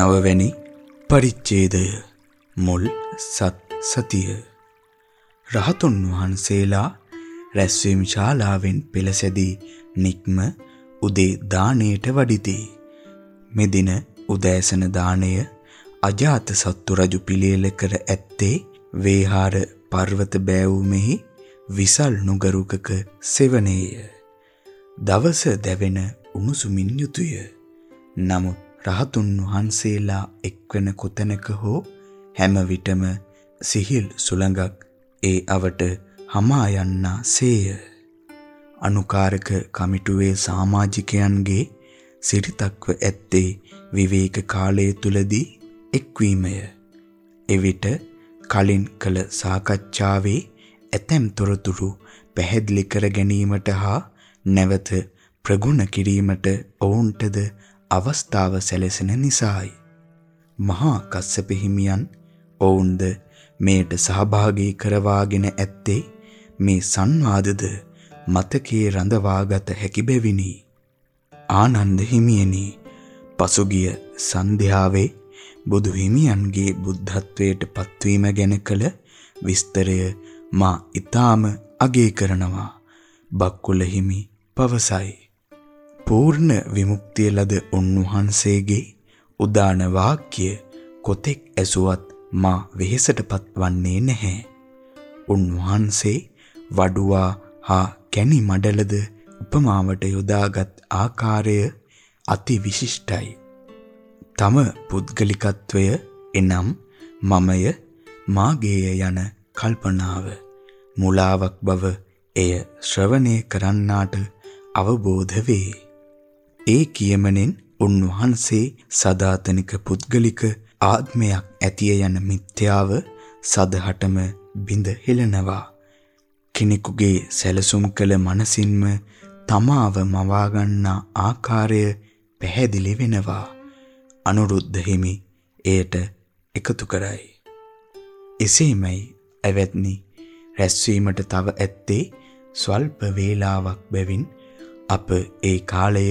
නවවැනි පරිච්ඡේදය මුල් සත් සතිය රහතුන් වහන්සේලා රැස්වීම ශාලාවෙන් පෙළසැදී නික්ම උදේ දාණයට වඩිති. මෙදින උදෑසන දාණය අජාත සත්තු රජු පිළියෙල කර ඇත්තේ වේහාර පර්වත බෑවුමෙහි විසල් නුගරුකක සෙවණේය. දවස දැවෙන උණුසුමින් යුතුය. නමුත් රහතුන් වහන්සේලා එක්වන කොතැනක හෝ හැම විටම සිහිල් සුළඟක් ඒ අවට hama යන්නා සේය. අනුකාරක කමිටුවේ සමාජිකයන්ගේ සිරිතක්ව ඇත්තේ විවේක කාලය තුලදී එක්වීමය. එවිට කලින් කළ සාකච්ඡාවේ ඇතැම් තොරතුරු පැහැදිලි කර ගැනීමට හා නැවත ප්‍රගුණ කිරීමට ඔවුන්ටද අවස්ථාව සැලසෙන නිසායි. මහා කස්සප හිමියන් ඔවුන්ද මේට සහභාගී කරවාගෙන ඇත්තේ මේ සංවාදද මතකයේ රඳවාගත හැකි බැවිනි. ආනන්ද හිමියනි පසුගිය සන්ධ්‍යාවේ බුදු හිමියන්ගේ බුද්ධත්වයට පත්වීම ගැන කළ විස්තරය මා ඊටාම අගය කරනවා. බක්කුල හිමි පවසයි. පූර්ණ විමුක්තිය ලද උන්වහන්සේගේ උදාන වාක්‍ය කොතෙක් ඇසුවත් මා වෙහෙසටපත් වන්නේ නැහැ. උන්වහන්සේ වඩුවා හා කැණි මඩලද උපමාවට යොදාගත් ආකාරය අති විශිෂ්ටයි. තම පුද්ගලිකත්වය එනම් මමය මාගේය යන කල්පනාව මුලාවක් බව එය ශ්‍රවණය කරන්නාට අවබෝධ වේ. ඒ කියමනෙන් උන්වහන්සේ සදාතනික පුද්ගලික ආත්මයක් ඇතිය යන මිත්‍යාව සදහටම බිඳ හෙළනවා. කෙනෙකුගේ සැලසුම් කළ මනසින්ම තමාව මවා ගන්නා ආකාරය පැහැදිලි වෙනවා. අනුරුද්ධ හිමි එයට එකතු කරයි. එසේමයි ඇවැත්නි රැස්වීමට තව ඇත්තේ ස්වල්ප වේලාවක් බැවින් අප ඒ කාලය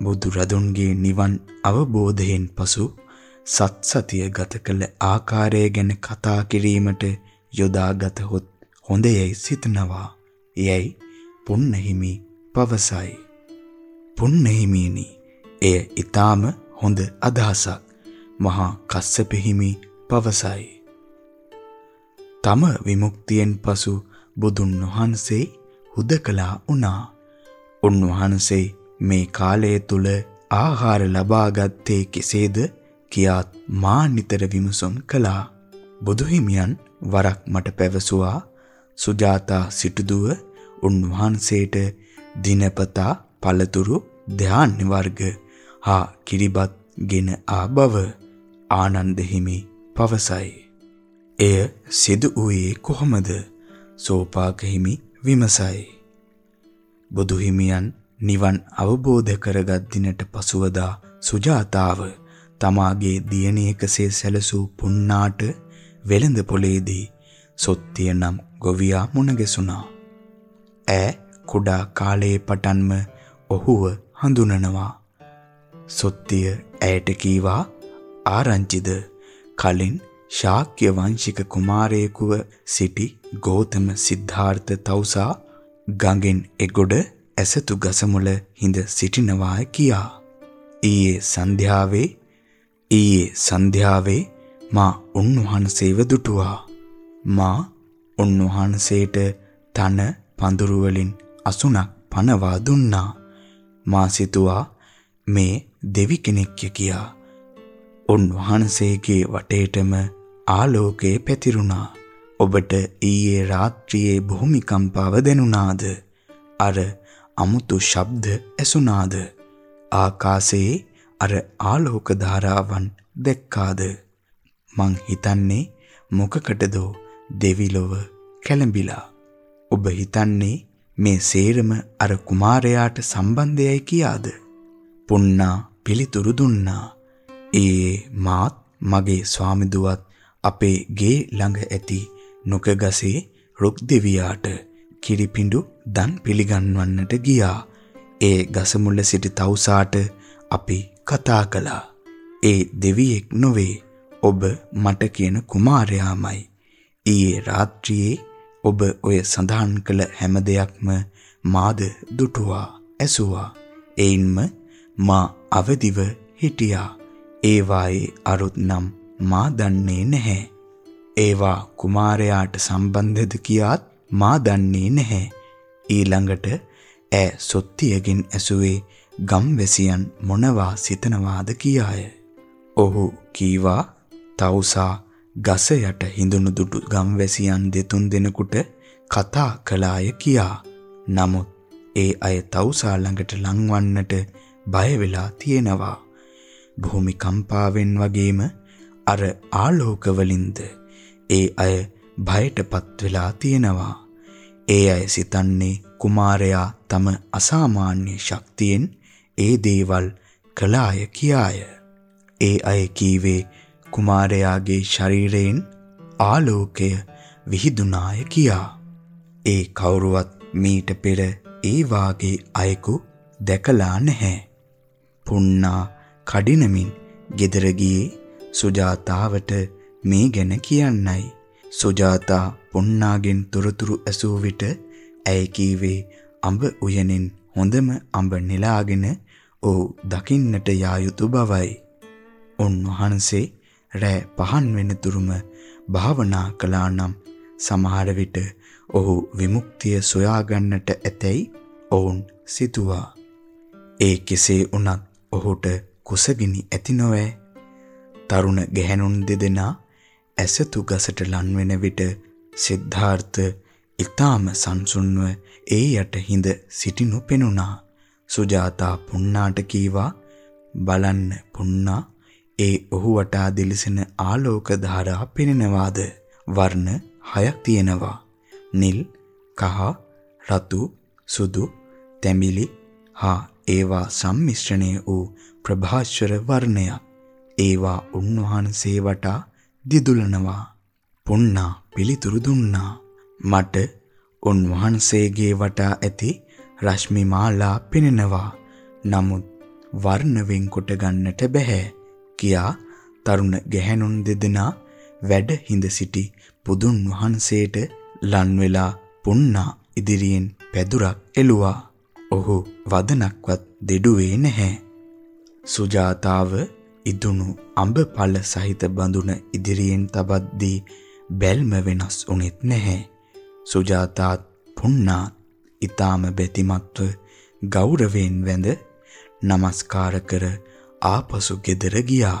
බුදු රදුන්ගේ නිවන් අවබෝධයෙන් පසු සත් සතිය ගත කළ ආකාරය ගැන කතා කිරීමට යොදාගත හොත් හොඳයයි සිතනවා. යැයි පුන්නහිමි පවසයි. පුන්නහිමිනි එය ඊටාම හොඳ අදහසක්. මහා කස්සප හිමි පවසයි. තම විමුක්තියෙන් පසු බුදුන් වහන්සේ හුදකලා වුණා. උන්වහන්සේ මේ කාලය තුල ආහාර ලබාගත්තේ කෙසේද කියාත් මා නිතර විමසුම් කළා. බුදුහිමියන් වරක් මට පැවසුවා සුජාතා සිටුදුව උන්වහන්සේට දිනපතා පළතුරු ධාන්‍ය වර්ග හා කිරිබත් ගෙන ආ බව ආනන්ද හිමි පවසයි. එය සිදු වූයේ කොහොමද? සෝපාක හිමි විමසයි. බුදු හිමියන් නිවන් අවබෝධ කරගත් දිනට පසුවදා සුජාතාව තමාගේ දියණියකසේ සැලසූ පුන්නාට වෙළඳ පොලේදී සොත්තිය නම් ගොවියා මුණ ගැසුණා. ඈ කුඩා කාලයේ පටන්ම ඔහුව හඳුනනවා. සොත්තිය ඇයට කීවා ආරංචිද කලින් ශාක්‍ය වංශික කුමාරයෙකුව සිටි ගෞතම සිද්ධාර්ථ තවුසා ගඟෙන් එගොඩ ඇසතු ගසමුල හිඳ සිටිනවා කියා. ඊයේ සන්ධ්‍යාවේ ඊයේ සන්ධ්‍යාවේ මා උන්වහන්සේව දුටුවා. මා උන්වහන්සේට තන පඳුරු වලින් අසුණක් පනවා දුන්නා. මා සිතුවා මේ දෙවි කෙනෙක්ය කියා. උන්වහන්සේගේ වටේටම ආලෝකය පැතිරුණා. ඔබට ඊයේ රාත්‍රියේ භූමිකම්පාව දැනුණාද? අර අමුතු ශබ්ද ඇසුණාද? ආකාශයේ අර ආලෝක ධාරාවන් දැක්කාද? මං හිතන්නේ මොකකටදෝ දෙවිලොව කැළඹිලා. ඔබ හිතන්නේ මේ සේරම අර කුමාරයාට සම්බන්ධයයි කියාද? පුන්නා පිළිතුරු දුන්නා. ඒ මාත් මගේ ස්වාමිදුවත් අපේ ගේ ළඟ ඇති නුකගසේ රුක් දෙවියාට කිරිපිඬු දන් පිළිගන්වන්නට ගියා. ඒ ගස මුල සිටි තවුසාට අපි කතා කළා. ඒ දෙවියෙක් නොවේ. ඔබ මට කියන කුමාරයාමයි. ඊයේ රාත්‍රියේ ඔබ ඔය සඳහන් කළ හැම දෙයක්ම මාද දුටුවා, ඇසුවා. එයින්ම මා අවදිව හිටියා. ඒවායේ අරුත් නම් මා දන්නේ නැහැ. ඒවා කුමාරයාට සම්බන්ධද කියාත් මා දන්නේ නැහැ. ඊළඟට ඈ සොත්තියගෙන් ඇසුවේ ගම්වැසියන් මොනවා සිතනවාද කියාය. ඔහු කීවා තවුසා ගස යට හිඳුණු දුටු ගම්වැසියන් දෙතුන් දෙනෙකුට කතා කළාය කියා. නමුත් ඒ අය තවුසා ළඟට ලංවන්නට බය වෙලා තියෙනවා. භූමිකම්පාවෙන් වගේම අර ආලෝක වලින්ද ඒ අය භයටපත් වෙලා තියෙනවා. ඒ අය සිතන්නේ කුමාරයා තම අසාමාන්‍ය ශක්තියෙන් ඒ දේවල් කළාය කියාය. ඒ අය කීවේ කුමාරයාගේ ශරීරයෙන් ආලෝකය විහිදුනාය කියා. ඒ කවුරුවත් මීට පෙර ඒ වාගේ අයෙකු දැකලා නැහැ. පුන්නා කඩිනමින් ගෙදර ගියේ සුජාතාවට මේ ගැන කියන්නයි. සුජාතා පුන්නාගෙන් තොරතුරු ඇසූ විට ඇය කීවේ අඹ උයනෙන් හොඳම අඹ නෙලාගෙන ඔහු දකින්නට යා යුතු බවයි. උන්වහන්සේ රෑ පහන් වෙනතුරුම භාවනා කළා නම් සමහර විට ඔහු විමුක්තිය සොයාගන්නට ඇතැයි ඔවුන් සිතුවා. ඒ කෙසේ වුණත් ඔහුට කුසගිනි ඇති නොවේ. තරුණ ගැහැණුන් දෙදෙනා ඇසතු ගසට ලන් වෙන විට සිද්ධාර්ථ ඊටාම සංසුන්ව ඒ යට හිඳ සිටිනු පෙනුණා. සුජාතා පුන්නාට කීවා බලන්න පුන්නා ඒ ඔහු වටා දිලිසෙන ආලෝක ධාරා පෙනෙනවාද? වර්ණ හයක් තියෙනවා. නිල් කහ රතු සුදු තැඹිලි හා ඒවා සම්මිශ්‍රණය වූ ප්‍රභාස්වර වර්ණයක්. ඒවා උන්වහන්සේ වටා දිදුලනවා. පුන්නා පිළිතුරු දුන්නා මට උන්වහන්සේගේ වටා ඇති රශ්මි මාලා පෙනෙනවා නමුත් වර්ණ වෙන් කොට ගන්නට බෑ කියා තරුණ ගැහැණුන් දෙදෙනා වැඩ හිඳ සිටි බුදුන් වහන්සේට ලන් වෙලා පුන්නා ඉදිරියෙන් පැදුරක් එළුවා. ඔහු වදනක්වත් දෙඩුවේ නැහැ. සුජාතාව ඉදුණු අඹ පළ සහිත බඳුන ඉදිරියෙන් තබද්දී බැල්ම වෙනස් වුනේත් නැහැ. සුජාතාත් පුන්නාත් ඊටාම බැතිමත්ව ගෞරවයෙන් වැඳ নমස්කාර කර ආපසු ගෙදර ගියා.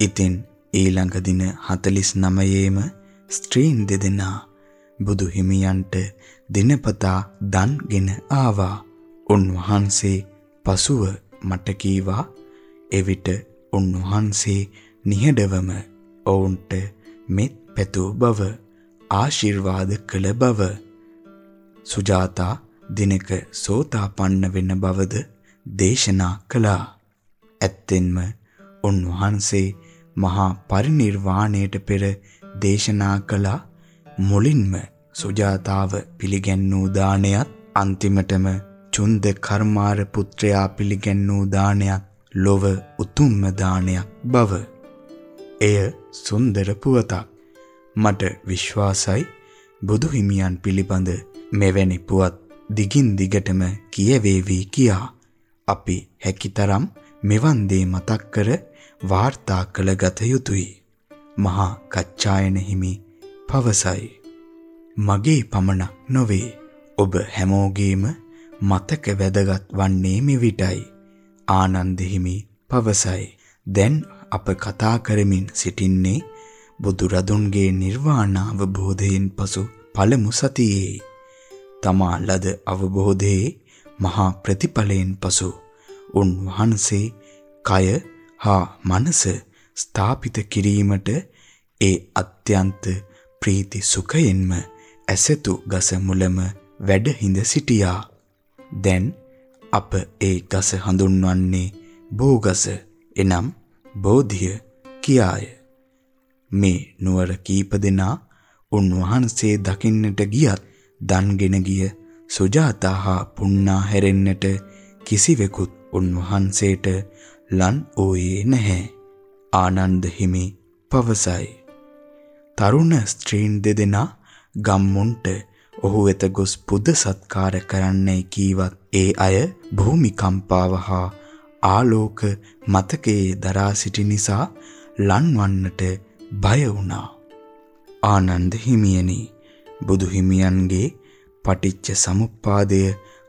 ඉතින් ඊළඟ දින 49ේම ස්ත්‍රීන් දෙදෙනා බුදු හිමියන්ට දිනපතා දන්ගෙන ආවා. උන්වහන්සේ පසුව මට කීවා එවිට උන්වහන්සේ නිහඬවම ඔවුන්ට මෙත් පැතූ බව ආශිර්වාද කළ බව සුජාතා දිනක සෝතාපන්න වෙන බවද දේශනා කළා. ඇත්තෙන්ම උන්වහන්සේ මහා පරිණිර්වාණයට පෙර දේශනා කළ මුලින්ම සුජාතාව පිළිගැන්වූ දානයත් අන්තිමටම චුන්ද කර්මාර පුත්‍රයා පිළිගැන්වූ දානයත් ලොව උතුම්ම දානයක් බව. එය සුන්දර පුවතක්. මට විශ්වාසයි බුදු හිමියන් පිළිබඳ මෙවැනි පුවත් දිගින් දිගටම කියවේවි කියා. අපි හැකිතරම් මෙවන් දේ මතක් කර වාර්තා කළ ගත යුතුය. මහා කච්චායන හිමි පවසයි. මගේ පමණක් නොවේ ඔබ හැමෝගේම මතක වැදගත් වන්නේ මෙවිටයි. ආනන්ද හිමි පවසයි. දැන් අප කතා කරමින් සිටින්නේ බුදුරදුන්ගේ නිර්වාණ අවබෝධයෙන් පසු පළමු සතියේ තමා ලද අවබෝධයේ මහා ප්‍රතිඵලයෙන් පසු උන්වහන්සේ කය හා මනස ස්ථාපිත කිරීමට ඒ අත්‍යන්ත ප්‍රීති සුඛයෙන්ම ඇසතු ගස මුලම වැඩ හිඳ සිටියා. දැන් අප ඒ ගස හඳුන්වන්නේ බෝගස එනම් බෝධිය කියාය. මේ නුවර කීප දෙනා උන්වහන්සේ දකින්නට ගියත් දන්ගෙන ගිය සුජාතා හා පුන්නා හැරෙන්නට කිසිවෙකුත් උන්වහන්සේට ලන් ඕයේ නැහැ. ආනන්ද හිමි පවසයි. තරුණ ස්ත්‍රීන් දෙදෙනා ගම්මුන්ට ඔහු වෙත ගොස් පුද සත්කාර කරන්නයි කීවත් ඒ අය භූමිකම්පාව හා ආලෝක මතකයේ දරා සිටි නිසා ලන්වන්නට බය වුණා. ආනන්ද හිමියනි බුදු හිමියන්ගේ පටිච්ච සමුප්පාදය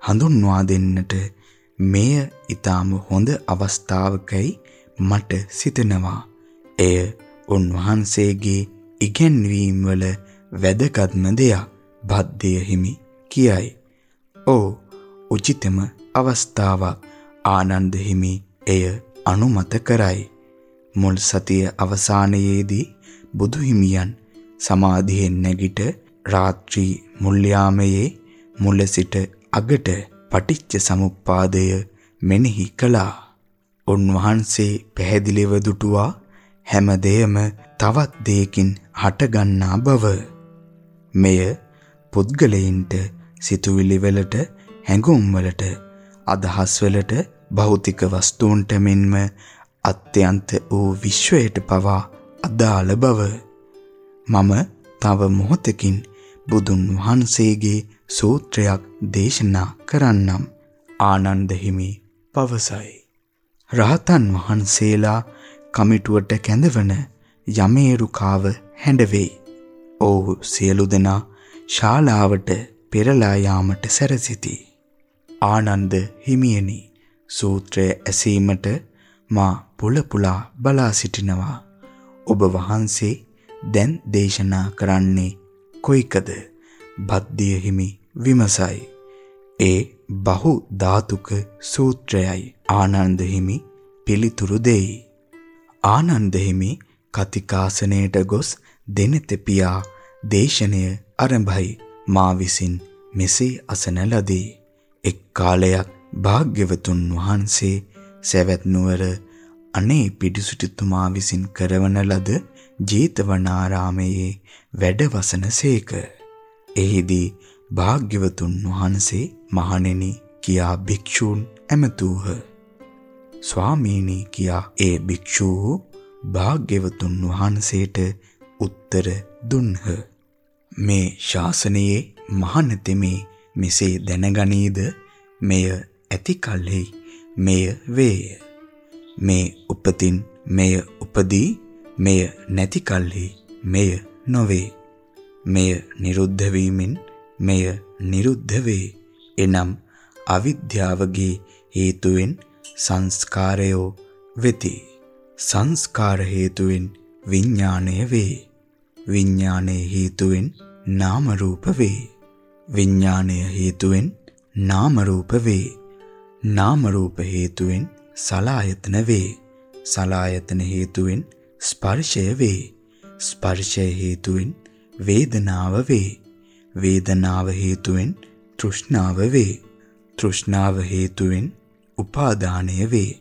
හඳුන්වා දෙන්නට මෙය ඊටාම හොඳ අවස්ථාවකයි මට සිතෙනවා. එය උන්වහන්සේගේ ඉගැන්වීම් වල වැදගත්ම දෙයක්. බද්දේ හිමි කියයි. "ඕ උචිතම අවස්ථාවක්." ආනන්ද හිමි එය අනුමත කරයි. මුල් සතිය අවසානයේදී බුදු හිමියන් සමාධියෙන් නැගිට රාත්‍රී මුල් යාමයේ මුල සිට අගට පටිච්ච සමුප්පාදය මෙනෙහි කළා. උන්වහන්සේ පැහැදිලිව දුටුවා හැම දෙයම තවත් දෙයකින් හටගන්නා බව. මෙය පුද්ගලයින්ට සිතුවිලි වලට හැඟුම් වලට අදහස් වලට භෞතික වස්තුන්ට මෙන්ම අත්‍යන්ත වූ විශ්වයට පවා අදාළ බව මම තව මොහොතකින් බුදුන් වහන්සේගේ සූත්‍රයක් දේශනා කරන්නම් ආනන්ද හිමි පවසයි රහතන් වහන්සේලා කමිටුවට කැඳවන යමේරුකාව හැඬවෙයි. ඔව් සියලු දෙනා ශාලාවට පෙරලා යාමට සැරසිති. ආනන්ද හිමියනි සූත්‍රය ඇසීමට මා පුල පුලා බලා සිටිනවා. ඔබ වහන්සේ දැන් දේශනා කරන්නේ කොයිකද? බද්දිය හිමි විමසයි. ඒ බහු ධාතුක සූත්‍රයයි ආනන්ද හිමි පිළිතුරු දෙයි. ආනන්ද හිමි කතිකාසනයට ගොස් දෙනෙත පියා දේශනය ආරම්භයි මා විසින් මෙසේ අසන ලදී එක් කාලයක් භාග්‍යවතුන් වහන්සේ සවැත් නුවර අනේ පිටිසුටිතුමා විසින් කරවන ලද ජේතවනාරාමයේ වැඩවසනසේක එහිදී භාග්‍යවතුන් වහන්සේ මහණෙනි කියා භික්ෂූන් ඇමතූහ. ස්වාමීනි කියා ඒ භික්ෂූ භාග්‍යවතුන් වහන්සේට උත්තර දුන්හ. මේ ශාසනයේ මහානතෙමේ මෙසේ දැනගනීද? මෙය ඇති කල්හි මෙය වේය. මේ උපතින් මෙය උපදී මෙය නැති කල්හි මෙය නොවේ. මෙය නිරුද්ධ වීමෙන් මෙය නිරුද්ධ වේ. එනම් අවිද්‍යාවගේ හේතුවෙන් සංස්කාරයෝ වෙති. සංස්කාර හේතුවෙන් විඥාණය වේ. විඥානයේ හේතුවෙන් නාම රූප වේ. විඥානය හේතුවෙන් නාම රූප වේ. නාම රූප හේතුවෙන් සලායතන වේ. සලායතන හේතුවෙන් ස්පර්ශය වේ. ස්පර්ශය හේතුවෙන් වේදනාව වේ. වේදනාව හේතුවෙන් තෘෂ්ණාව වේ. තෘෂ්ණාව හේතුවෙන් උපාදානය වේ.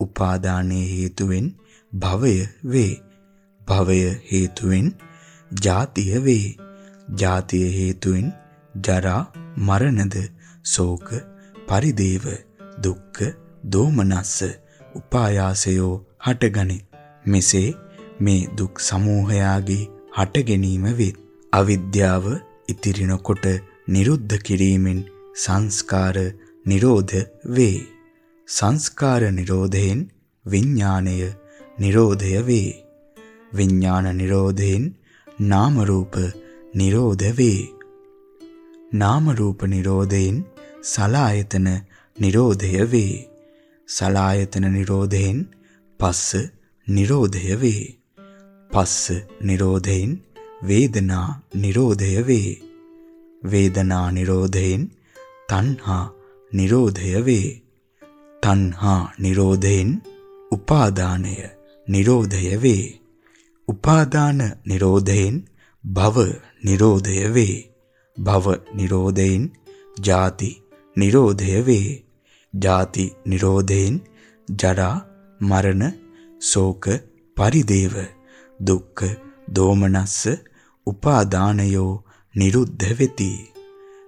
උපාදානයේ හේතුවෙන් භවය වේ. භවය හේතුවෙන් ජාතිය වේ. ජාතිය හේතුවෙන් ජරා මරණද ශෝක පරිදේව දුක්ඛ දෝමනස්ස උපායාසයෝ හටගනි. මෙසේ මේ දුක් සමූහයාගේ හට ගැනීම වෙත්. අවිද්‍යාව ඉතිරිනකොට නිරුද්ධ කිරීමෙන් සංස්කාර නිරෝධ වේ. සංස්කාර නිරෝධයෙන් විඥාණය නිරෝධය වේ. විඥාන නිරෝධයෙන් නාම රූප නිරෝධ වේ. නාම රූප නිරෝධයෙන් සලායතන නිරෝධය වේ. සලායතන නිරෝධයෙන් පස්ස නිරෝධය වේ. පස්ස නිරෝධයෙන් වේදනා නිරෝධය වේ. වේදනා නිරෝධයෙන් තණ්හා නිරෝධය වේ. තණ්හා නිරෝධයෙන් උපාදානය නිරෝධය වේ. උපාදාන නිරෝධයෙන් භව නිරෝධය වේ. භව නිරෝධයෙන් ජාති නිරෝධය වේ. ජාති නිරෝධයෙන් ජරා මරණ ශෝක පරිදේව දුක්ඛ දෝමනස්ස උපාදානයෝ නිරුද්ධ වෙති.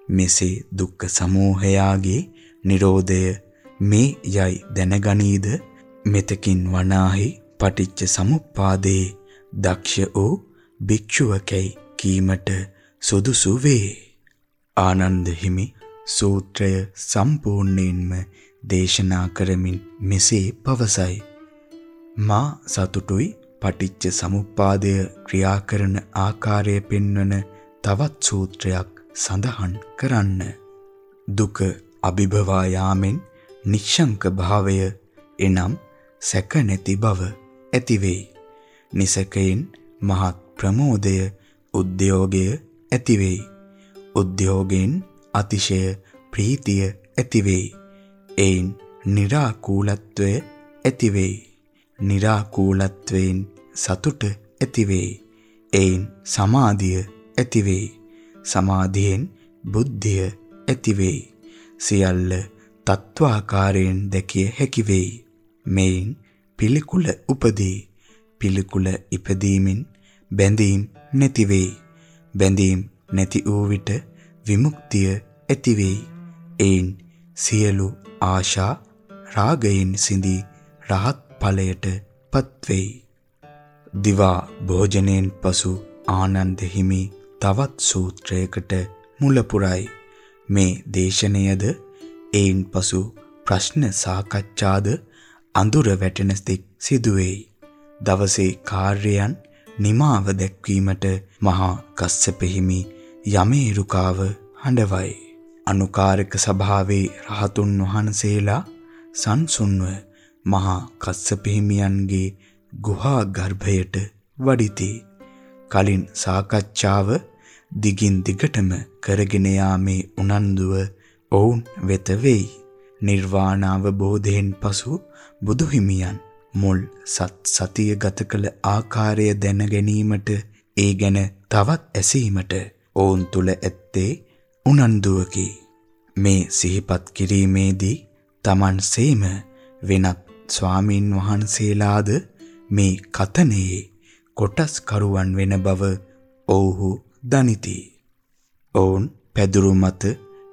මෙසේ දුක්ඛ සමූහයාගේ නිරෝධය මේ යයි දැනගනීද මෙතකින් වනාහි පටිච්ච සමුප්පාදේ දක්ෂ වූ භික්ෂුවකැයි කීමට සුදුසු වේ. ආනන්ද හිමි සූත්‍රය සම්පූර්ණයෙන්ම දේශනා කරමින් මෙසේ පවසයි. මා සතුටුයි පටිච්ච සමුප්පාදය ක්‍රියා කරන ආකාරය පෙන්වන තවත් සූත්‍රයක් සඳහන් කරන්න. දුක අභිභවා යාමෙන් නිශ්ශංක භාවය එනම් සැක නැති බව ඇති වෙයි. නිසකයෙන් මහත් ප්‍රමෝදය උද්‍යෝගය ඇති වෙයි. උද්‍යෝගයෙන් අතිශය ප්‍රීතිය ඇතිවෙයි. එයින් निराකූලත්වය ඇතිවෙයි. निराකූලත්වයෙන් සතුට ඇතිවෙයි. එයින් සමාධිය ඇතිවෙයි. සමාධියෙන් බුද්ධිය ඇතිවෙයි. සියල්ල තත්වාකාරයෙන් දැකිය හැකි වෙයි. මෙයින් පිළිකුල උපදී. පිළිකුල ඉපදීමෙන් බැඳීම් නැති වෙයි. බැඳීම් නැති වූ විට විමුක්තිය ඇති වෙයි. එයින් සියලු ආශා රාගයෙන් සිඳී රහත් ඵලයට පත් වෙයි. දිවා භෝජනයෙන් පසු ආනන්ද හිමි තවත් සූත්‍රයකට මුල පුරයි. මේ දේශනයද එයින් පසු ප්‍රශ්න සාකච්ඡාද අඳුර වැටෙන තෙක් සිදුවේයි. දවසේ කාර්යයන් නිමාව දැක්වීමට මහා කස්සප හිමි යමේරුකාව හඬවයි. අනුකාරක සභාවේ රහතුන් වහන්සේලා සංසුන්ව මහා කස්සප හිමියන්ගේ ගුහා ගර්භයට වඩිති. කලින් සාකච්ඡාව දිගින් දිගටම කරගෙන යාමේ උනන්දුව ඔවුන් වෙත වෙයි. නිර්වාණ අවබෝධයෙන් පසු බුදු හිමියන් මුල් සත් සතිය ගත කළ ආකාරය දැන ගැනීමට ඒ ගැන තවත් ඇසීමට ඔවුන් තුල ඇත්තේ උනන්දුවකි. මේ සිහිපත් කිරීමේදී Taman සේම වෙනත් ස්වාමින් වහන්සේලාද මේ කතනයේ කොටස් කරුවන් වෙන බව ඔව්හු දනිති. ඔවුන් පැදුරු මත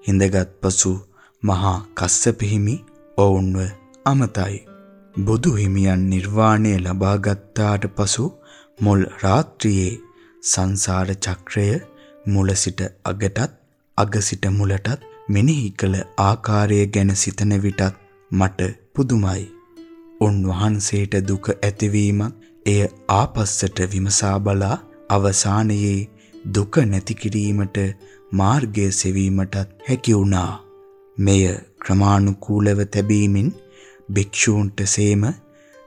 හිඳගත් පසු මහා කස්සප හිමි ඔවුන්ව අමතයි. බුදු හිමියන් නිර්වාණය ලබා ගත්තාට පසු මුල් රාත්‍රියේ සංසාර චක්‍රය මුල සිට අගටත් අග සිට මුලටත් මෙනෙහි කළ ආකාරය ගැන සිතන විටත් මට පුදුමයි. උන්වහන්සේට දුක ඇතිවීමත් එය ආපස්සට විමසා බලා අවසානයේ දුක නැති කිරීමට මාර්ගය සෙවීමටත් හැකි වුණා. මෙය ක්‍රමානුකූලව තැබීමෙන් භික්ෂූන්ට සේම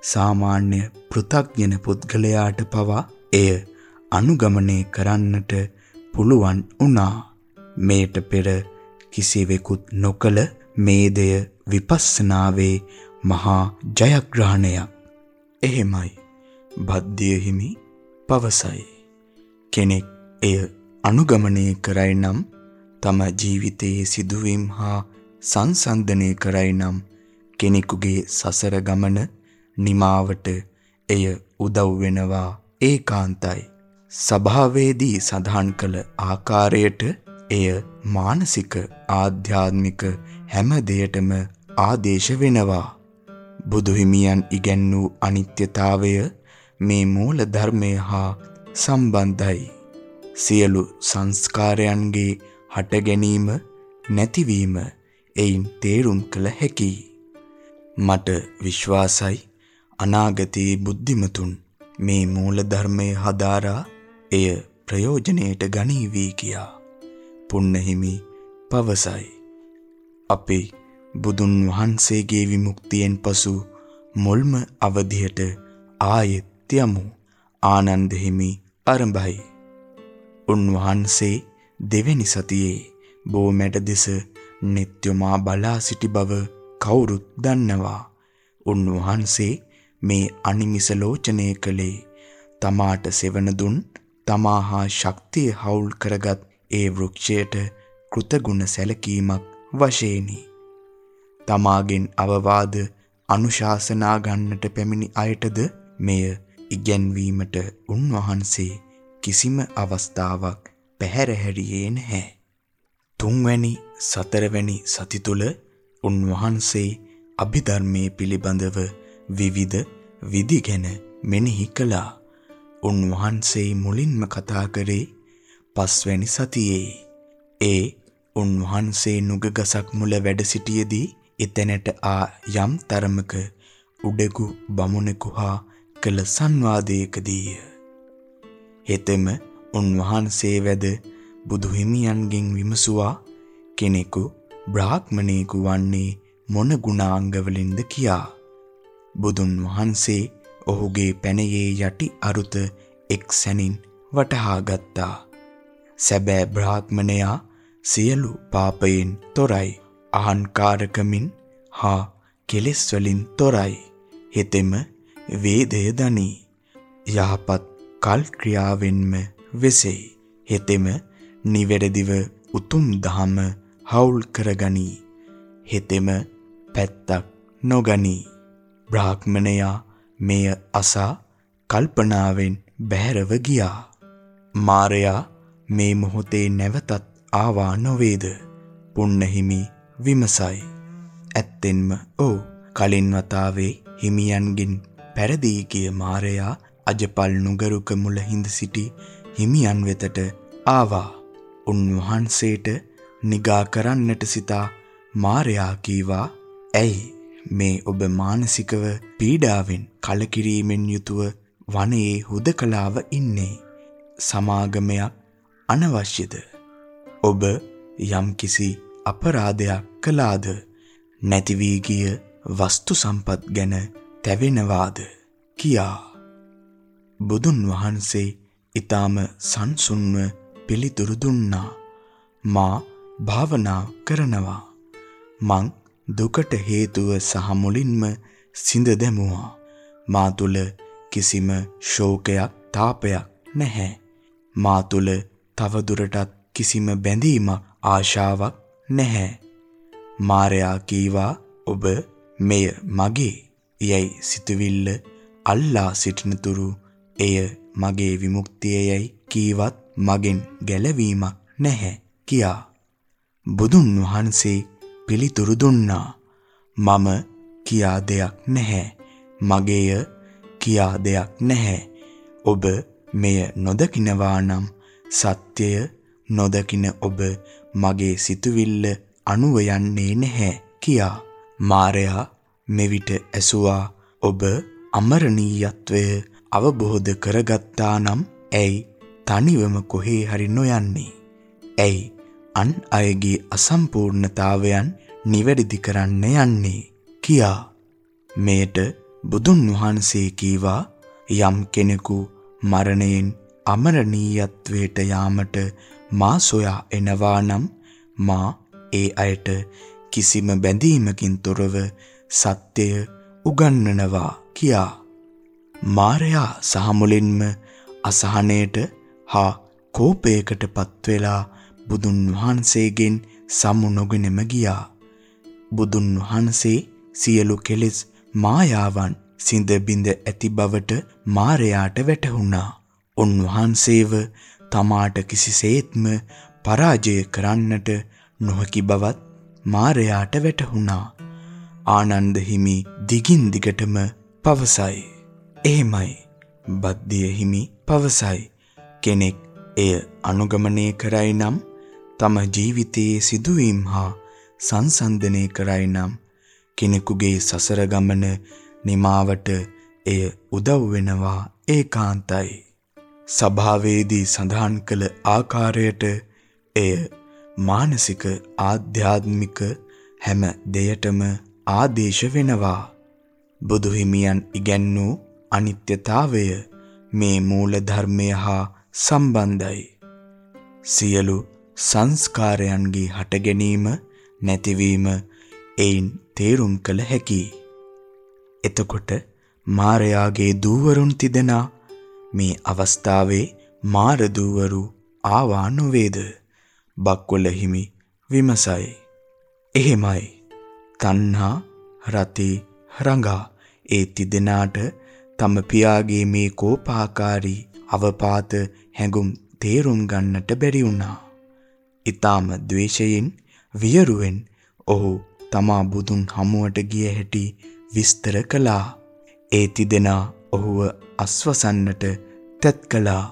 සාමාන්‍ය පෘථග්ජන පුද්ගලයාට පවා එය අනුගමනය කරන්නට පුළුවන් වුණා. මේට පෙර කිසිවෙකුත් නොකල මේ දෙය විපස්සනාවේ මහා ජයග්‍රහණයක්. එහෙමයි. බද්දිය හිමි පවසයි. කෙනෙක් එය අනුගමනය කරයි නම් තම ජීවිතයේ සිදුවීම් හා සංසන්දනය කරයි නම් කෙනෙකුගේ සසර ගමන නිමාවට එය උදව් වෙනවා ඒකාන්තයි. සභාවේදී සඳහන් කළ ආකාරයට එය මානසික ආධ්‍යාත්මික හැම දෙයකටම ආදේශ වෙනවා. බුදු හිමියන් ඉගැන්වූ අනිත්‍යතාවය මේ මූල ධර්මය හා සම්බන්ධයි. සියලු සංස්කාරයන්ගේ හට ගැනීම නැතිවීම එයින් තේරුම් කළ හැකියි. මට විශ්වාසයි අනාගතයේ බුද්ධිමතුන් මේ මූල ධර්මයේ හදාරා එය ප්‍රයෝජනයට ගනීවි කියා පුන්නහිමි පවසයි. අපි බුදුන් වහන්සේගේ විමුක්තියෙන් පසු මුල්ම අවධියට ආයෙත් යමු ආනන්ද හිමි ආරම්භයි. උන්වහන්සේ දෙවෙනි සතියේ බෝමැට දෙස නිත්‍යමා බලා සිටි බව කවුරුත් දන්නවා. උන්වහන්සේ මේ අනිමිස ලෝචනය කළේ තමාට සෙවන දුන් තමා හා ශක්තිය හවුල් කරගත් ඒ වෘක්ෂයට කෘතගුණ සැලකීමක් වශයෙනි. තමාගෙන් අවවාද අනුශාසනා ගන්නට පැමිණි අයටද මෙය ඉගැන්වීමට උන්වහන්සේ කිසිම අවස්ථාවක් පැහැර හැරියේ නැහැ. තුන්වැනි සතරවැනි සති තුල උන්වහන්සේ අභිධර්මයේ පිළිබඳව විවිධ විදි ගැන මෙනෙහි කළා. උන්වහන්සේ මුලින්ම කතා කරේ පස්වැනි සතියේ. ඒ උන්වහන්සේ නුගගසක් මුල වැඩ සිටියේදී එතැනට ආ යම් තරමක උඩගු බමුණෙකු හා කළ සංවාදයකදීය. හෙතෙම උන්වහන්සේ වැද බුදු හිමියන්ගෙන් විමසුවා කෙනෙකු බ්‍රාහ්මණයෙකු වන්නේ මොන ගුණාංගවලින්ද කියා. බුදුන් වහන්සේ ඔහුගේ පැනයේ යටි අරුත එක් සැනින් වටහා ගත්තා. සැබෑ බ්‍රාහ්මණයා සියලු පාපයෙන් තොරයි. අහංකාරකමින් හා කෙලෙස් වලින් තොරයි. හෙතෙම වේදය දනී. යහපත් කල් ක්‍රියාවෙන්ම වෙසෙයි. හෙතෙම නිවැරදිව උතුම් දහම හවුල් කරගනී. හෙතෙම පැත්තක් නොගනී. බ්‍රාහ්මණයා මෙය අසා කල්පනාවෙන් බැහැරව ගියා. මාරයා මේ මොහොතේ නැවතත් ආවා නොවේද? පුන්නහිමි විමසයි. ඇත්තෙන්ම ඔව්. කලින් වතාවේ හිමියන්ගෙන් පෙරදී ගිය මාරයා අජපල් නුගරුක මුල හිඳ සිටි හිමියන් වෙතට ආවා. උන්වහන්සේට නිගා කරන්නට සිතා මාරයා කීවා ඇයි මේ ඔබ මානසිකව පීඩාවෙන් කලකිරීමෙන් යුතුව වනයේ හුදකලාව ඉන්නේ. සමාගමයක් අනවශ්‍යද? ඔබ යම්කිසි අපරාධයක් කළාද? නැති වී ගිය වස්තු සම්පත් ගැන තැවෙනවාද? කියා. බුදුන් වහන්සේ ඊටාම සංසුන්ව පිළිතුරු දුන්නා. මා භාවනා කරනවා. මං දුකට හේතුව සහ මුලින්ම සිඳ දැමුවා. මා තුල කිසිම ශෝකයක් තාපයක් නැහැ. මා තුල තව දුරටත් කිසිම බැඳීමක් ආශාවක් නැහැ. මාරයා කීවා ඔබ මෙය මගේ. යයි සිතුවිල්ල අල්ලා සිටිනතුරු එය මගේ විමුක්තියයි කීවත් මගෙන් ගැලවීමක් නැහැ කියා. බුදුන් වහන්සේ පිළිතුරු දුන්නා. මම කියා දෙයක් නැහැ. මගේය කියා දෙයක් නැහැ. ඔබ මෙය නොදකිනවා නම් සත්‍යය නොදකින ඔබ මගේ සිතුවිල්ල අනුව යන්නේ නැහැ කියා. මාරයා මෙවිට ඇසුවා ඔබ අමරණීයත්වය අවබෝධ කරගත්තා නම් ඇයි තනිවම කොහේ හරි නොයන්නේ? ඇයි අන් අයගේ අසම්පූර්ණතාවයන් නිවැරදි කරන්න යන්නේ? කියා. මේට බුදුන් වහන්සේ කීවා යම් කෙනෙකු මරණයෙන් අමරණීයත්වයට යාමට මා සොයා එනවා නම් මා ඒ අයට කිසිම බැඳීමකින් තොරව සත්‍යය උගන්වනවා කියා. මාරයා සහ මුලින්ම අසහනයට හා කෝපයකටපත් වෙලා බුදුන් වහන්සේගෙන් සමු නොගෙනම ගියා. බුදුන් වහන්සේ සියලු කෙලෙස් මායාවන් සිඳ බිඳ ඇති බවට මාරයාට වැටහුණා උන්වහන්සේව තමාට කිසිසේත්ම පරාජය කරන්නට නොහැකි බවත් මාරයාට වැටහුණා. ආනන්ද හිමි දිගින් දිගටම පවසයි. එහෙමයි. බද්දිය හිමි පවසයි. කෙනෙක් එය අනුගමනය කරයි නම් තම ජීවිතයේ සිදුවීම් හා සංසන්දනය කරයි නම් කෙනෙකුගේ සසර ගමන නිමාවට එය උදව් වෙනවා ඒකාන්තයි. සභාවේදී සඳහන් කළ ආකාරයට එය මානසික ආධ්‍යාත්මික හැම දෙයටම ආදේශ වෙනවා. බුදු හිමියන් ඉගැන්වූ අනිත්‍යතාවය මේ මූල ධර්මය හා සම්බන්ධයි. සියලු සංස්කාරයන්ගේ හට ගැනීම නැතිවීම එයින් තේරුම් කළ හැකියි. එතකොට මාරයාගේ දූවරුන් තිදෙනා මේ අවස්ථාවේ මාර දූවරු ආවා නොවේද? බක්කොළ හිමි විමසයි. එහෙමයි. තණ්හා රතේ රඟා ඒ තිදෙනාට තම පියාගේ මේ කෝපාකාරී අවපාත හැඟුම් තේරුම් ගන්නට බැරි වුණා. ඊටාම ද්වේෂයෙන් වියරුවෙන් ඔහු තමා බුදුන් හමුවට ගිය හැටි විස්තර කළා. ඒ තිදෙනා ඔහුව අස්වසන්නට තැත් කළා.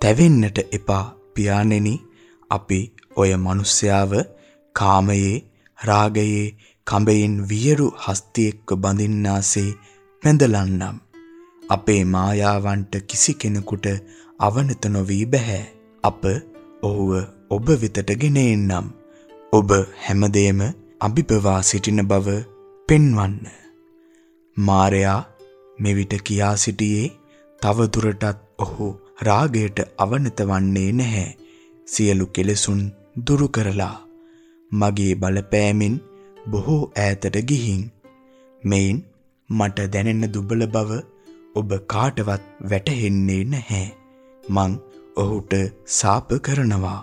තැවෙන්නට එපා පියාණෙනි අපි ඔය මිනිස්යාව කාමයේ රාගයේ කඹයෙන් වියරු හස්තියෙක්ව බඳින්නාසේ පැඳලන්නම්. අපේ මායාවන්ට කිසි කෙනෙකුට අවනත නොවී බෑ. අප ඔහුව ඔබ වෙතට ගෙන එන්නම්. ඔබ හැමදේම අභිපවා සිටින බව පෙන්වන්න. මාරයා මෙවිට කියා සිටියේ තව දුරටත් ඔහු රාගයට අවනත වන්නේ නැහැ. සියලු කෙලෙසුන් දුරු කරලා මගේ බලපෑමෙන් බොහෝ ඈතට ගිහින් මෙයින් මට දැනෙන දුබල බව ඔබ කාටවත් වැටහෙන්නේ නැහැ. මං ඔහුට සාප කරනවා.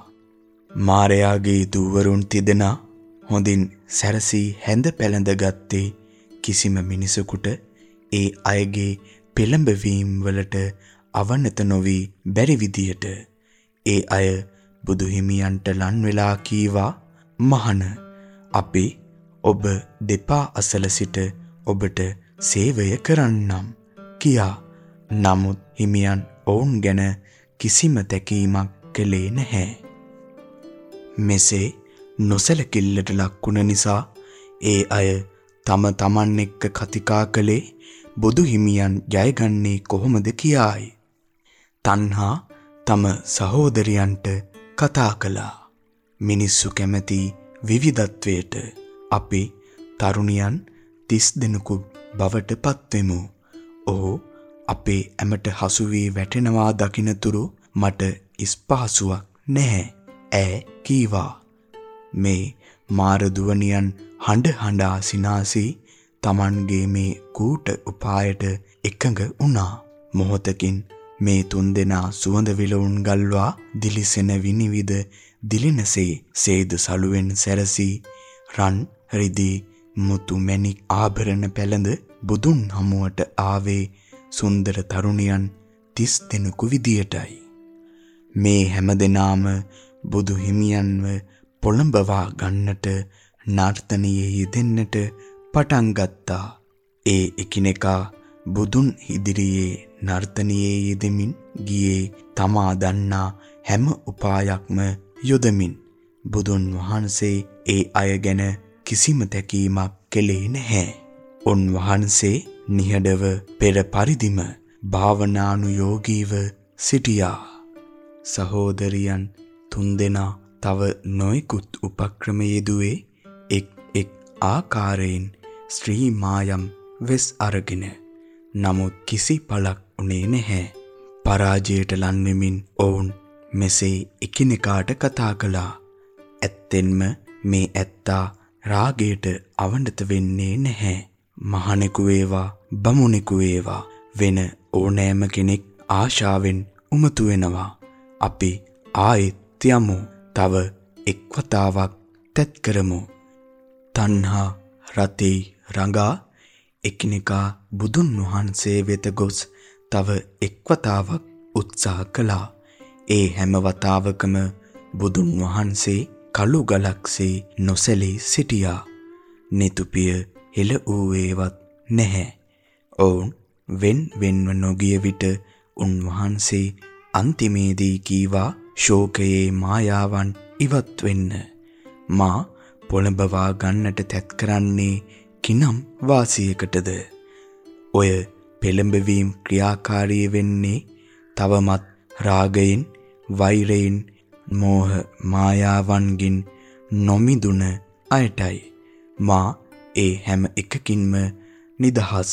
මාරයාගේ දූවරුන් තිදෙනා හොඳින් සැරසී හැඳ පැළඳගත්තේ කිසිම මිනිසෙකුට ඒ අයගේ පෙළඹවීම් වලට අවනත නොවි බැරි විදියට. ඒ අය බුදු හිමියන්ට ලන් වෙලා කීවා මහන අපි ඔබ දෙපා අසල සිට ඔබට සේවය කරන්නම් කියා. නමුත් හිමියන් ඔවුන් ගැන කිසිම තැකීමක් කළේ නැහැ. මෙසේ නොසැලකිල්ලට ලක්ුණ නිසා ඒ අය තම තමන් එක්ක කතිකා කළේ බුදු හිමියන් ජයගන්නේ කොහොමද කියායි. තණ්හා තම සහෝදරයන්ට කතා කළා. මිනිස්සු කැමති විවිධත්වයට අපි තරුණියන් 30 දෙනෙකු බවට පත්වෙමු. ඔහු අපේ ඇමට හසු වී වැටෙනවා දකින්නතුරු මට ඉස්පහසුවක් නැහැ. ඈ කීවා. මේ මාර දුවනියන් හඬ හඬා සිනාසී Tamanගේ මේ කූට උපායට එකඟ වුණා. මොහොතකින් මේ තුන්දෙනා සුවඳ විලවුන් ගල්වා දිලිසෙන විනිවිද දිලිනසේ සේද සලුවෙන් සැරසී රන් රිදී මුතු මැණික් ආභරණ පැළඳ බුදුන් හමුවට ආවේ සුන්දර තරුණියන් 30 දෙනෙකු විදියටයි. මේ හැමදෙනාම බුදු හිමියන්ව පොළඹවා ගන්නට නර්තනයේ යෙදෙන්නට පටන් ගත්තා. ඒ එකිනෙකා බුදුන් ඉදිරියේ නර්තනයේ යෙදෙමින් ගියේ තමා දන්නා හැම උපායක්ම යොදමින් බුදුන් වහන්සේ ඒ අය ගැන කිසිම තැකීමක් කෙලේ නැහැ. උන්වහන්සේ නිහඬව පෙර පරිදිම භාවනානුයෝගීව සිටියා. සහෝදරියන් තුන්දෙනා තව නොයෙකුත් උපක්‍රම යෙදුවේ එක් එක් ආකාරයෙන් ශ්‍රී මායම් වෙස් අරගෙන. නමුත් කිසි පළක් උනේ නැහැ. පරාජයට ලන් වෙමින් ඔවුන් මෙසේ එකිනෙකාට කතා කළා. ඇත්තෙන්ම මේ ඇත්තා රාගයට අවනත වෙන්නේ නැහැ. මහණෙකු වේවා බමුණෙකු වේවා වෙන ඕනෑම කෙනෙක් ආශාවෙන් උමතු වෙනවා. අපි ආයෙත් යමු. තව එක් වතාවක් තැත් කරමු. තණ්හා රතේ රඟා එකිනෙකා බුදුන් වහන්සේ වෙත ගොස් තව එක් වතාවක් උත්සාහ කළා. ඒ හැම වතාවකම බුදුන් වහන්සේ කළු ගලක්සේ නොසැලී සිටියා. නිතුපිය හෙළ ඌවේවත් නැහැ. ඔවුන් වෙන් වෙන්ව නොගිය විට උන්වහන්සේ අන්තිමේදී කීවා ශෝකයේ මායාවන් ඉවත් වෙන්න. මා පොළඹවා ගන්නට තැත් කරන්නේ කිනම් වාසියකටද? ඔය පෙළඹවීම ක්‍රියාකාරී වෙන්නේ තවමත් රාගයෙන් වෛරයෙන් මෝහ මායාවන්ගින් නොමිදුන අයටයි. මා ඒ හැම එකකින්ම නිදහස්.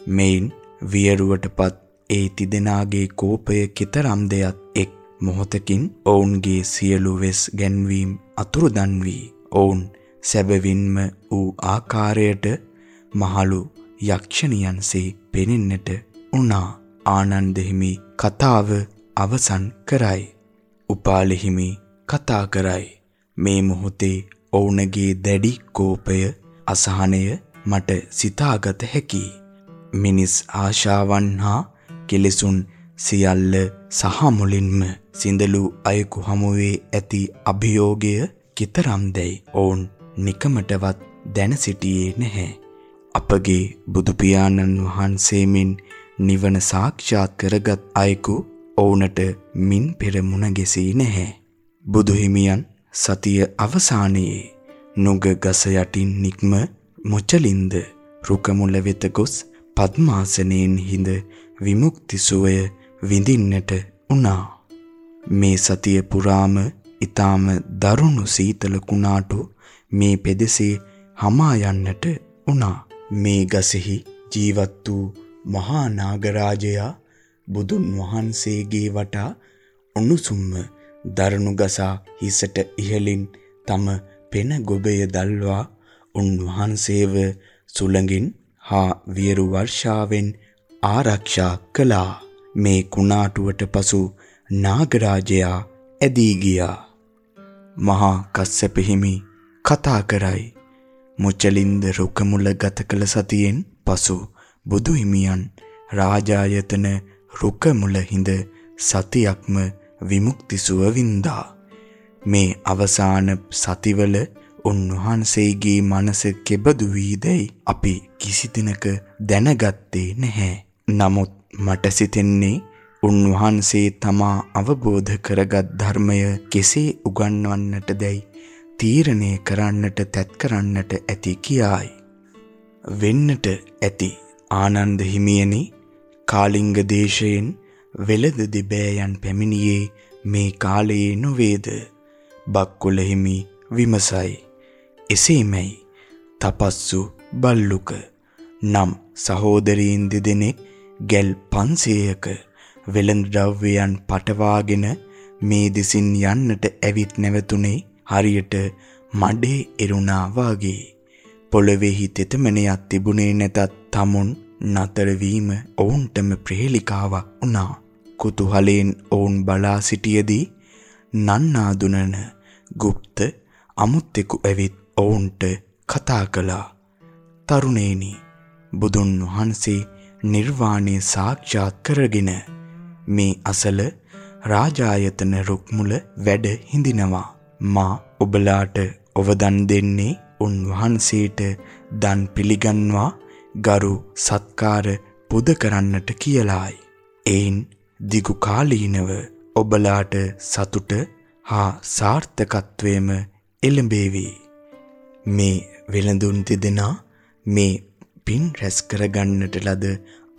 මෙයින් වියරුවටපත් ඒ තිදෙනාගේ කෝපය කතරම් දෙයක් එක් මොහොතකින් ඔවුන්ගේ සියලු වෙස් ගැන්වීම් අතුරුදන් වී ඔවුන් සැබවින්ම ඌ ආකාරයට මහලු යක්ෂණියන්සේ පෙනෙන්නට උනා ආනන්ද හිමි කතාව අවසන් කරයි. උපාලි හිමි කතා කරයි. මේ මොහොතේ ඔවුන්ගේ දැඩි කෝපය අසහනය මට සිතාගත හැකියි. මිනිස් ආශාවන් හා කෙලෙසුන් සියල්ල සහ මුලින්ම සිඳලු අයෙකු හමුවේ ඇති අභියෝගය කතරම්දැයි ඔවුන් නිකමටවත් දැන සිටියේ නැහැ. අපගේ බුදු පියාණන් වහන්සේමින් නිවන සාක්ෂාත් කරගත් අයෙකු ඔවුන්ට මින් පෙර මුණ ගැසී නැහැ. බුදු හිමියන් සතිය අවසානයේ නුග ගස යටින් නික්ම මොචලින්ද රුක මුල වෙත ගොස් පద్මාසනයෙන් හිඳ විමුක්ති සුවය විඳින්නට උනා. මේ සතිය පුරාම ඊටාම දරුණු සීතල කුණාටු මේ පෙදෙසේ hama යන්නට උනා. මේ ගසෙහි ජීවත් වූ මහා නාගරාජයා බුදුන් වහන්සේගේ වටා උණුසුම්ම දරණු ගසා හිසට ඉහලින් තම පෙන ගොබය දල්වා උන්වහන්සේව සුළඟින් හා වියරු වර්ෂාවෙන් ආරක්ෂා කළා. මේ කුණාටුවට පසු නාගරාජයා ඇදී ගියා. මහා කස්සප හිමි කතා කරයි. මුචලින්ද රුකමුල ගත කළ සතියෙන් පසු බුදු හිමියන් රාජායතන රුකමුල හිඳ සතියක්ම විමුක්ති සුව වින්දා. මේ අවසාන සතිවල උන්වහන්සේගේ මනස කෙබඳු වීදැයි අපි කිසි දිනක දැනගත්තේ නැහැ. නමුත් මට සිතෙන්නේ උන්වහන්සේ තමා අවබෝධ කරගත් ධර්මය කෙසේ උගන්වන්නට දැයි තීරණය කරන්නට තැත් කරන්නට ඇති කියායි. වෙන්නට ඇති ආනන්ද හිමියනි කාලිංග දේශයෙන් වෙළඳ දිබෑයන් පැමිණියේ මේ කාලයේ නොවේද? බක්කුල හිමි විමසයි. එසේමයි තපස්සු බල්ලුක. නම් සහෝදරීන් දෙදෙනෙක් ගැල් 500ක වෙළඳ ද්‍රව්‍යයන් පටවාගෙන මේ දිසින් යන්නට ඇවිත් නැවතුනේ හරියට මඩේ එරුණා වාගේ පොළවේහි තෙතමනයක් තිබුණේ නැතත් tamun නතර වීම ඔවුන්ටම ප්‍රහේලිකාවක් වුණා කුතුහලයෙන් ඔවුන් බලා සිටියේදී නන්නාදුනන গুপ্ত අමුත්තෙකු ඇවිත් ඔවුන්ට කතා කළා තරුණේනි බුදුන් වහන්සේ නිර්වාණය සාක්ෂාත් කරගෙන මේ අසල රාජායතන රුක්මුල වැඩ හිඳිනවා මා ඔබලාට ඔවදන් දෙන්නේ උන්වහන්සේට දන් පිළිගන්වා ගරු සත්කාර පුද කරන්නට කියලායි. එයින් දිගු කාලීනව ඔබලාට සතුට හා සාර්ථකත්වයම එළඹේවි. මේ වෙළඳුන් තිදෙනා මේ පින් රැස් කරගන්නට ලද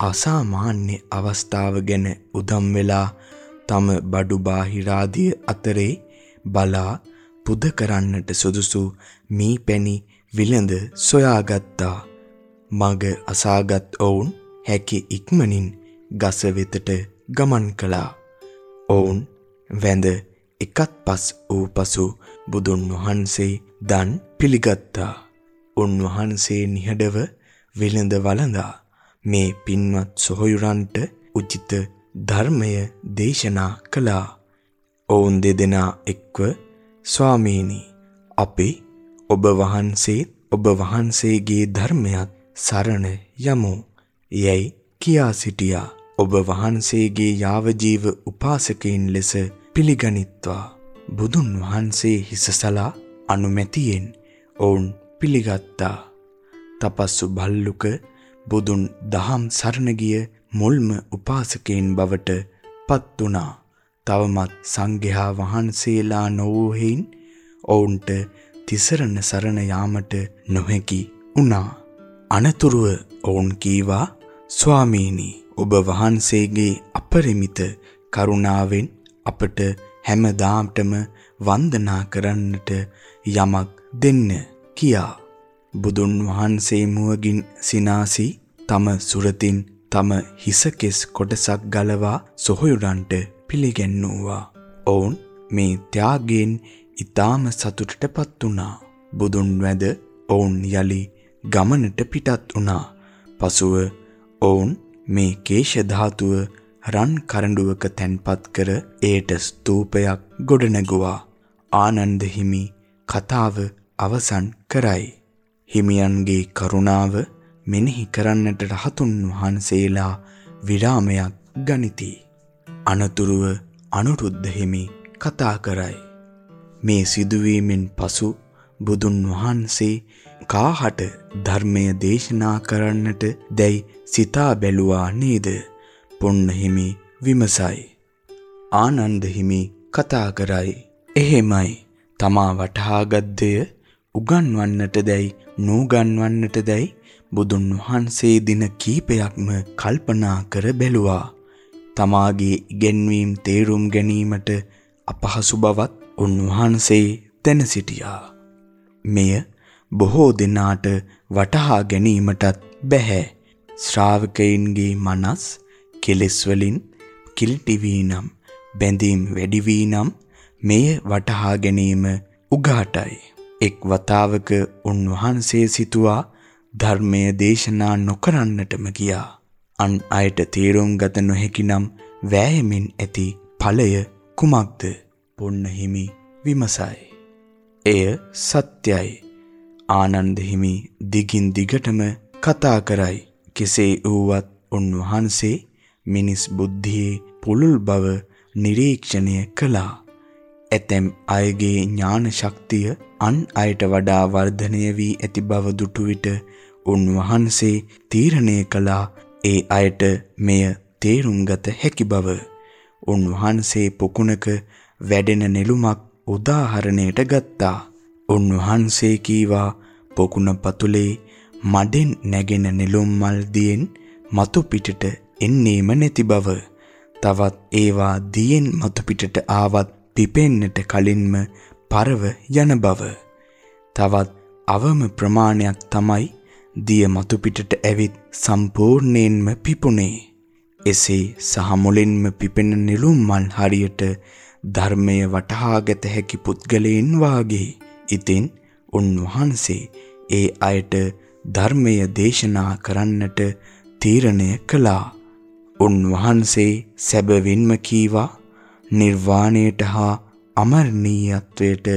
අසාමාන්‍ය අවස්ථාව ගැන උදම් වෙලා තම බඩු බාහිරාදිය අතරේ බලා පුද කරන්නට සුදුසු මී පැණි විලඳ සොයාගත්තා. මග අසාගත් ඔවුන් හැකි ඉක්මනින් ගස වෙතට ගමන් කළා. ඔවුන් වැඳ එකත් පස් වූ පසු බුදුන් වහන්සේ දන් පිළිගත්තා. උන්වහන්සේ නිහඬව විලඳ වළඳා මේ පින්වත් සොහොයුරන්ට උචිත ධර්මය දේශනා කළා. ඔවුන් දෙදෙනා එක්ව ස්වාමීනි අපි ඔබ වහන්සේ ඔබ වහන්සේගේ ධර්මයක් සරණ යමු. යැයි කියා සිටියා. ඔබ වහන්සේගේ යාවජීව උපාසකයින් ලෙස පිළිගනිත්වා. බුදුන් වහන්සේ හිසසලා අනුමැතියෙන් ඔවුන් පිළිගත්තා. තපස්සු බල්ලුක බුදුන් දහම් සරණ ගිය මුල්ම උපාසකයන් බවට පත් වුණා. තවමත් සංඝයා වහන්සේලා නොවූ හේයින් ඔවුන්ට තිසරණ සරණ යාමට නොහැකි වුණා. අනතුරුව ඔවුන් කීවා ස්වාමීනි ඔබ වහන්සේගේ අපරිමිත කරුණාවෙන් අපට හැමදාමටම වන්දනා කරන්නට යමක් දෙන්න කියා බුදුන් වහන්සේ මුවගින් සිනාසී තම සුරතින් තම හිසකෙස් කොටසක් ගලවා සොහොයුරන්ට පිළිගැන්වුවා. ඔවුන් මේ ත්‍යාගයෙන් ඊටාම සතුටටපත් වුණා. බුදුන් වැද ඔවුන් යලි ගමනට පිටත් වුණා. පසුව ඔවුන් මේ කේශ ධාතුව රන් කරඬුවක තැන්පත් කර ඒට ස්තූපයක් ගොඩනැගුවා. ආනන්ද හිමි කතාව අවසන් කරයි. හිමියන්ගේ කරුණාව මෙනෙහි කරන්නට රහතුන් වහන්සේලා විරාමයක් ගනිති. අනතුරුව අනුරුද්ධ හිමි කතා කරයි. මේ සිදුවීමෙන් පසු බුදුන් වහන්සේ කාහට ධර්මය දේශනා කරන්නට දැයි සිතා බැලුවා නේද? පුන්න හිමි විමසයි. ආනන්ද හිමි කතා කරයි. එහෙමයි. තමා වටහාගත් දෙය උගන්වන්නට දැයි නූගන්වන්නට දැයි බුදුන් වහන්සේ දින කීපයක්ම කල්පනා කර බැලුවා. තමාගේ ඉගැන්වීම් තේරුම් ගැනීමට අපහසු බවත් උන්වහන්සේ දැන සිටියා. මෙය බොහෝ දෙනාට වටහා ගැනීමටත් බැහැ. ශ්‍රාවකයින්ගේ මනස් කෙලෙස් වලින් කිලිටි වී නම් බැඳීම් වැඩි වී නම් මෙය වටහා ගැනීම උගාටයි. එක් වතාවක උන්වහන්සේ සිතුවා ධර්මය දේශනා නොකරන්නටම ගියා. අන් අයට තේරුම් ගත නොහැකි නම් වෑයමින් ඇති ඵලය කුමක්ද? පොන්න හිමි විමසයි. එය සත්‍යයි. ආනන්ද හිමි දිගින් දිගටම කතා කරයි. කෙසේ වුවත් උන්වහන්සේ මිනිස් බුද්ධියේ පුළුල් බව නිරීක්ෂණය කළා. ඇතැම් අයගේ ඥාන ශක්තිය අන් අයට වඩා වර්ධනය වී ඇති බව දුටු විට උන්වහන්සේ තීරණය කළා ඒ අයට මෙය තේරුම් ගත හැකි බව. උන්වහන්සේ පොකුණක වැඩෙන නෙළුමක් උදාහරණයට ගත්තා. උන්වහන්සේ කීවා පොකුණ පතුලේ මඩෙන් නැගෙන නෙළුම් මල් දියෙන් මතු පිටට එන්නේම නැති බව. තවත් ඒවා දියෙන් මතු පිටට ආවත් පිපෙන්නට කලින්ම පරව යන බව. තවත් අවම ප්‍රමාණයක් තමයි දිය මතු පිටට ඇවිත් සම්පූර්ණයෙන්ම පිපුණේ. එසේ සහ මුලින්ම පිපෙන නිලුම් මල් හරියට ධර්මය වටහාගත හැකි පුද්ගලයන් වාගේ. ඉතින් උන්වහන්සේ ඒ අයට ධර්මය දේශනා කරන්නට තීරණය කළා. උන්වහන්සේ සැබවින්ම කීවා නිර්වාණයට හා අමරණීයත්වයට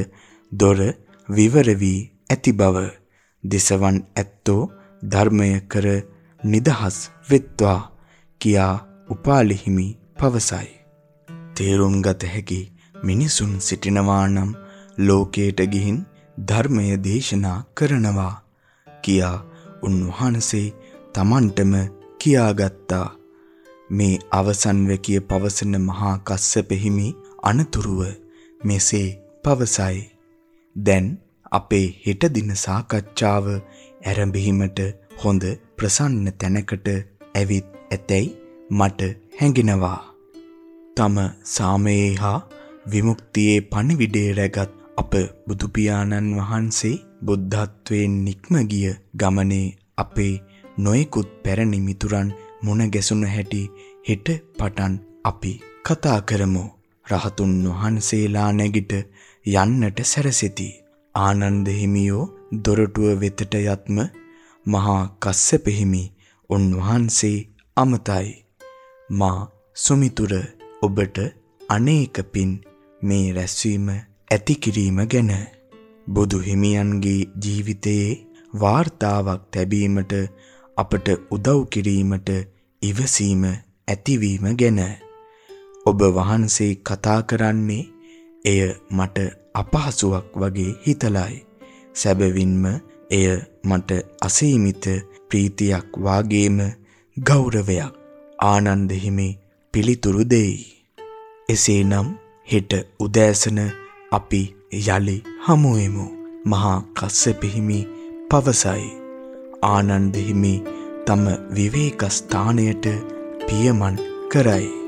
දොර විවර වී ඇති බව දෙසවන් ඇත්තෝ ධර්මය කර නිදහස් වෙත්වා කියා උපාලි හිමි පවසයි. තේරුම් ගත හැකි මිනිසුන් සිටිනවා නම් ලෝකයට ගිහින් ධර්මය දේශනා කරනවා කියා උන්වහන්සේ Tamanටම කියාගත්තා. මේ අවසන් වැකිය පවසන මහා කස්සප හිමි අනතුරුව මෙසේ පවසයි. දැන් අපේ හෙට දින සාකච්ඡාව ආරම්භීමට හොඳ ප්‍රසන්න තැනකට ඇවිත් ඇතැයි මට හැඟෙනවා. තම සාමයේ හා විමුක්තියේ පණිවිඩය රැගත් අප බුදු පියාණන් වහන්සේ බුද්ධත්වයෙන් නික්ම ගිය ගමනේ අපේ නොයෙකුත් පැරණි මිතුරන් මුණ ගැසුණු හැටි හෙට පටන් අපි කතා කරමු. රහතුන් වහන්සේලා නැගිට යන්නට සැරසෙති. ආනන්ද හිමියෝ දොරටුව වෙතට යත්ම මහා කස්සප හිමි උන්වහන්සේ අමතයි. මා සුමිතුර ඔබට අනේක පින් මේ රැස්වීම ඇති කිරීම ගැන බුදු හිමියන්ගේ ජීවිතයේ වාර්තාවක් තැබීමට අපට උදව් කිරීමට ඉවසීම ඇතිවීම ගැන ඔබ වහන්සේ කතා කරන්නේ එය මට අපහසුවක් වගේ හිතලයි. සැබවින්ම එය මට අසීමිත ප්‍රීතියක් වාගේම ගෞරවයක් ආනන්ද හිමි පිළිතුරු දෙයි. එසේනම් හෙට උදෑසන අපි යලි හමු වෙමු. මහා කස්සප හිමි පවසයි. ආනන්ද හිමි තම විවේක ස්ථානයට පියමන් කරයි.